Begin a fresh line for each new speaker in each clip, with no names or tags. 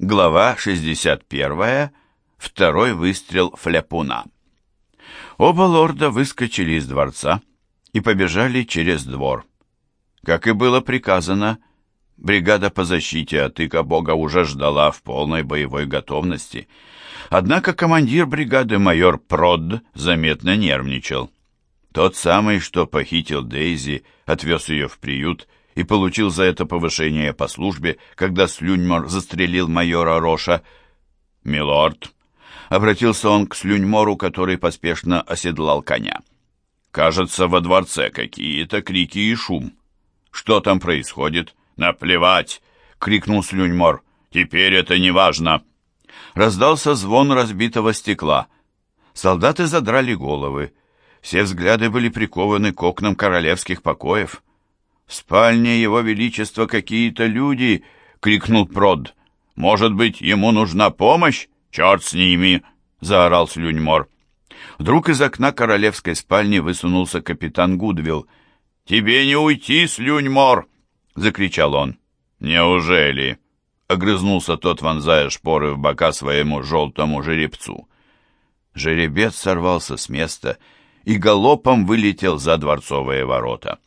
Глава 61. Второй выстрел фляпуна. Оба лорда выскочили из дворца и побежали через двор. Как и было приказано, бригада по защите от Ика Бога уже ждала в полной боевой готовности. Однако командир бригады майор Прод заметно нервничал. Тот самый, что похитил Дейзи, отвез ее в приют и получил за это повышение по службе, когда Слюньмор застрелил майора Роша. «Милорд», — обратился он к Слюньмору, который поспешно оседлал коня. «Кажется, во дворце какие-то крики и шум. Что там происходит?» «Наплевать!» — крикнул Слюньмор. «Теперь это не важно!» Раздался звон разбитого стекла. Солдаты задрали головы. Все взгляды были прикованы к окнам королевских покоев. «В спальне его величества какие-то люди!» — крикнул Прод. «Может быть, ему нужна помощь? Черт с ними!» — заорал Слюньмор. Вдруг из окна королевской спальни высунулся капитан Гудвилл. «Тебе не уйти, Слюньмор!» — закричал он. «Неужели?» — огрызнулся тот, вонзая шпоры в бока своему желтому жеребцу. Жеребец сорвался с места и галопом вылетел за дворцовые ворота.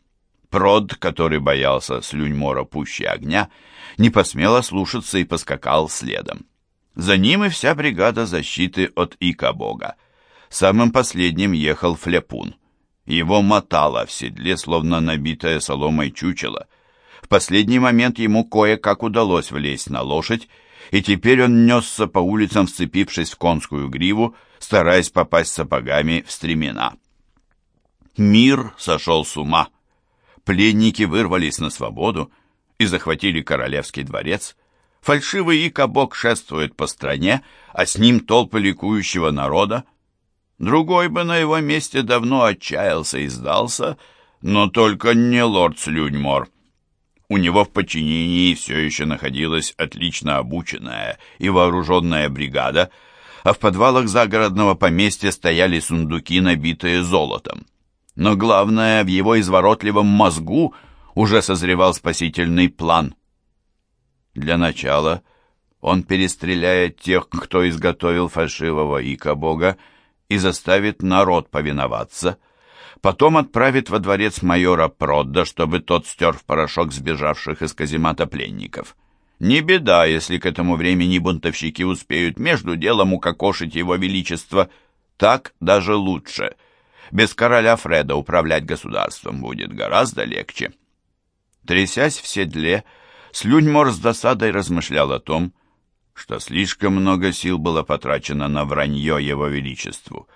Прод, который боялся слюньмора пуще огня, не посмел ослушаться и поскакал следом. За ним и вся бригада защиты от Ика-бога. Самым последним ехал Флепун. Его мотало в седле, словно набитое соломой чучело. В последний момент ему кое-как удалось влезть на лошадь, и теперь он несся по улицам, вцепившись в конскую гриву, стараясь попасть сапогами в стремена. Мир сошел с ума. Пленники вырвались на свободу и захватили королевский дворец. Фальшивый Икабок шествует по стране, а с ним толпы ликующего народа. Другой бы на его месте давно отчаялся и сдался, но только не лорд Слюньмор. У него в подчинении все еще находилась отлично обученная и вооруженная бригада, а в подвалах загородного поместья стояли сундуки, набитые золотом но главное, в его изворотливом мозгу уже созревал спасительный план. Для начала он перестреляет тех, кто изготовил фальшивого ика-бога, и заставит народ повиноваться. Потом отправит во дворец майора Продда, чтобы тот стер в порошок сбежавших из каземата пленников. Не беда, если к этому времени бунтовщики успеют между делом укокошить его величество. Так даже лучше — без короля Фреда управлять государством будет гораздо легче. Трясясь в седле, Слюньмор с досадой размышлял о том, что слишком много сил было потрачено на вранье его величеству.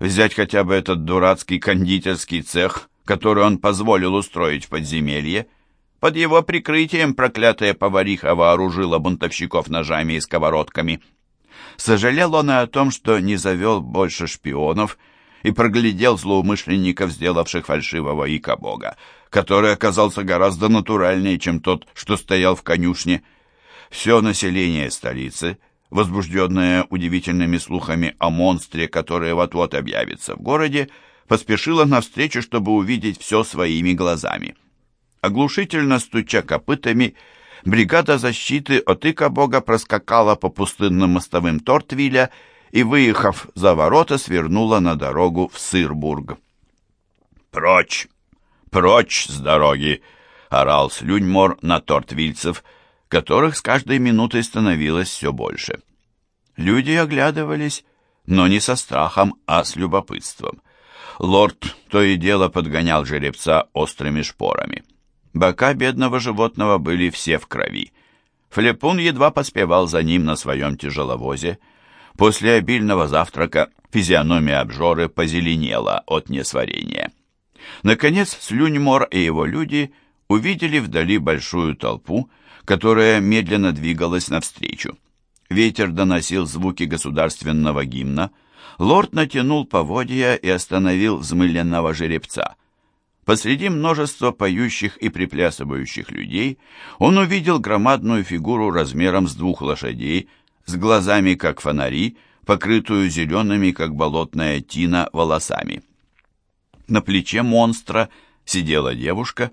Взять хотя бы этот дурацкий кондитерский цех, который он позволил устроить в подземелье. Под его прикрытием проклятая повариха вооружила бунтовщиков ножами и сковородками. Сожалел он и о том, что не завел больше шпионов и проглядел злоумышленников, сделавших фальшивого ика-бога, который оказался гораздо натуральнее, чем тот, что стоял в конюшне. Все население столицы, возбужденное удивительными слухами о монстре, который вот-вот объявится в городе, поспешило навстречу, чтобы увидеть все своими глазами. Оглушительно стуча копытами, бригада защиты от ика-бога проскакала по пустынным мостовым Тортвиля и, выехав за ворота, свернула на дорогу в Сырбург. «Прочь! Прочь с дороги!» — орал Слюньмор на тортвильцев, которых с каждой минутой становилось все больше. Люди оглядывались, но не со страхом, а с любопытством. Лорд то и дело подгонял жеребца острыми шпорами. Бока бедного животного были все в крови. Флепун едва поспевал за ним на своем тяжеловозе, После обильного завтрака физиономия обжоры позеленела от несварения. Наконец, Слюньмор и его люди увидели вдали большую толпу, которая медленно двигалась навстречу. Ветер доносил звуки государственного гимна. Лорд натянул поводья и остановил взмыленного жеребца. Посреди множества поющих и приплясывающих людей он увидел громадную фигуру размером с двух лошадей, с глазами, как фонари, покрытую зелеными, как болотная тина, волосами. На плече монстра сидела девушка,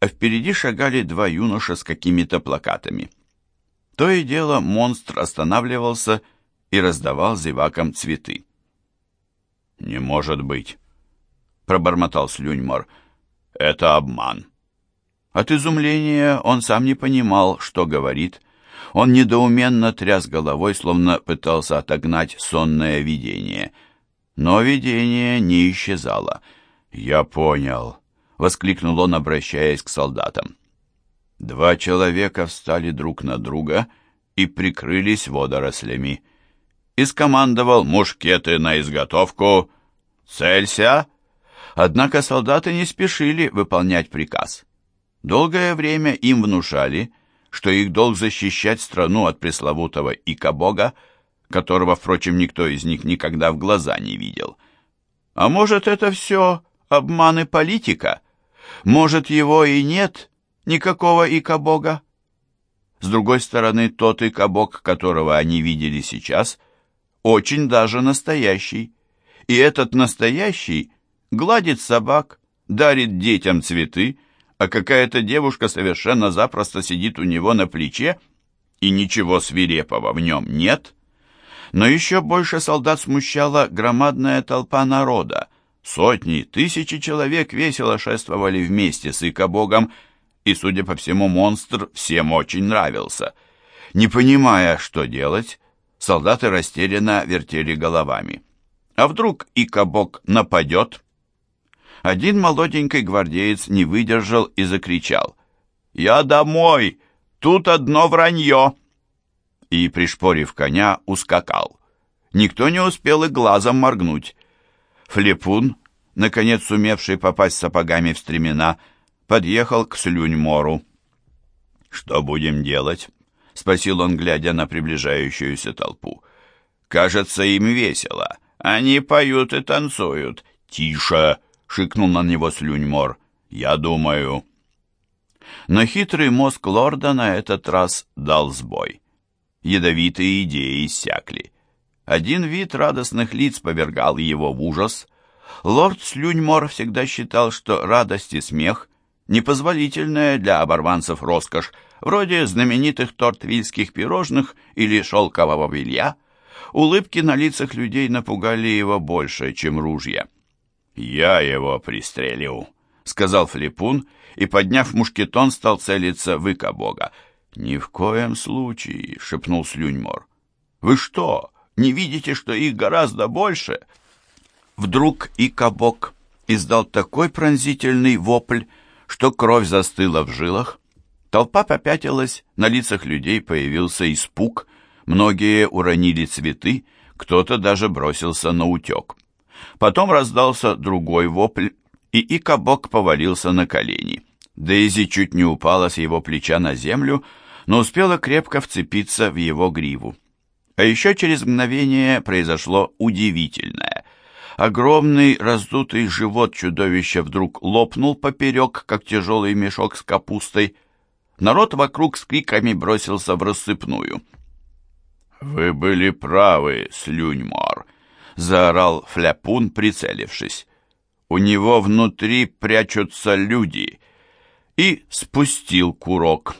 а впереди шагали два юноша с какими-то плакатами. То и дело монстр останавливался и раздавал зевакам цветы. «Не может быть!» — пробормотал Слюньмор. «Это обман!» От изумления он сам не понимал, что говорит. Он недоуменно тряс головой, словно пытался отогнать сонное видение. Но видение не исчезало. «Я понял», — воскликнул он, обращаясь к солдатам. Два человека встали друг на друга и прикрылись водорослями. И скомандовал мушкеты на изготовку. «Целься!» Однако солдаты не спешили выполнять приказ. Долгое время им внушали, что их долг защищать страну от пресловутого Ика-бога, которого, впрочем, никто из них никогда в глаза не видел. А может, это все обман и политика? Может, его и нет, никакого ика-бога. С другой стороны, тот ика-бог, которого они видели сейчас, очень даже настоящий. И этот настоящий гладит собак, дарит детям цветы, а какая-то девушка совершенно запросто сидит у него на плече, и ничего свирепого в нем нет. Но еще больше солдат смущала громадная толпа народа. Сотни, тысячи человек весело шествовали вместе с Ика-богом, и, судя по всему, монстр всем очень нравился. Не понимая, что делать, солдаты растерянно вертели головами. А вдруг Икабок нападет? Один молоденький гвардеец не выдержал и закричал. «Я домой! Тут одно вранье!» И, пришпорив коня, ускакал. Никто не успел и глазом моргнуть. Флепун, наконец сумевший попасть сапогами в стремена, подъехал к Слюньмору. «Что будем делать?» — спросил он, глядя на приближающуюся толпу. «Кажется, им весело. Они поют и танцуют». «Тише!» — шикнул на него Слюньмор. «Я думаю...» Но хитрый мозг лорда на этот раз дал сбой. Ядовитые идеи иссякли. Один вид радостных лиц повергал его в ужас. Лорд Слюньмор всегда считал, что радость и смех непозволительная для оборванцев роскошь, вроде знаменитых тортвильских пирожных или шелкового белья, улыбки на лицах людей напугали его больше, чем ружья. «Я его пристрелю», — сказал Флипун, и, подняв мушкетон, стал целиться в Ика-бога. «Ни в коем случае», — шепнул Слюньмор. «Вы что, не видите, что их гораздо больше?» Вдруг Ика-бог издал такой пронзительный вопль, что кровь застыла в жилах. Толпа попятилась, на лицах людей появился испуг, многие уронили цветы, кто-то даже бросился на утек. Потом раздался другой вопль, и Икабок повалился на колени. Дейзи чуть не упала с его плеча на землю, но успела крепко вцепиться в его гриву. А еще через мгновение произошло удивительное. Огромный раздутый живот чудовища вдруг лопнул поперек, как тяжелый мешок с капустой. Народ вокруг с криками бросился в рассыпную. «Вы были правы, Слюньмор!» — заорал Фляпун, прицелившись. «У него внутри прячутся люди!» И спустил курок.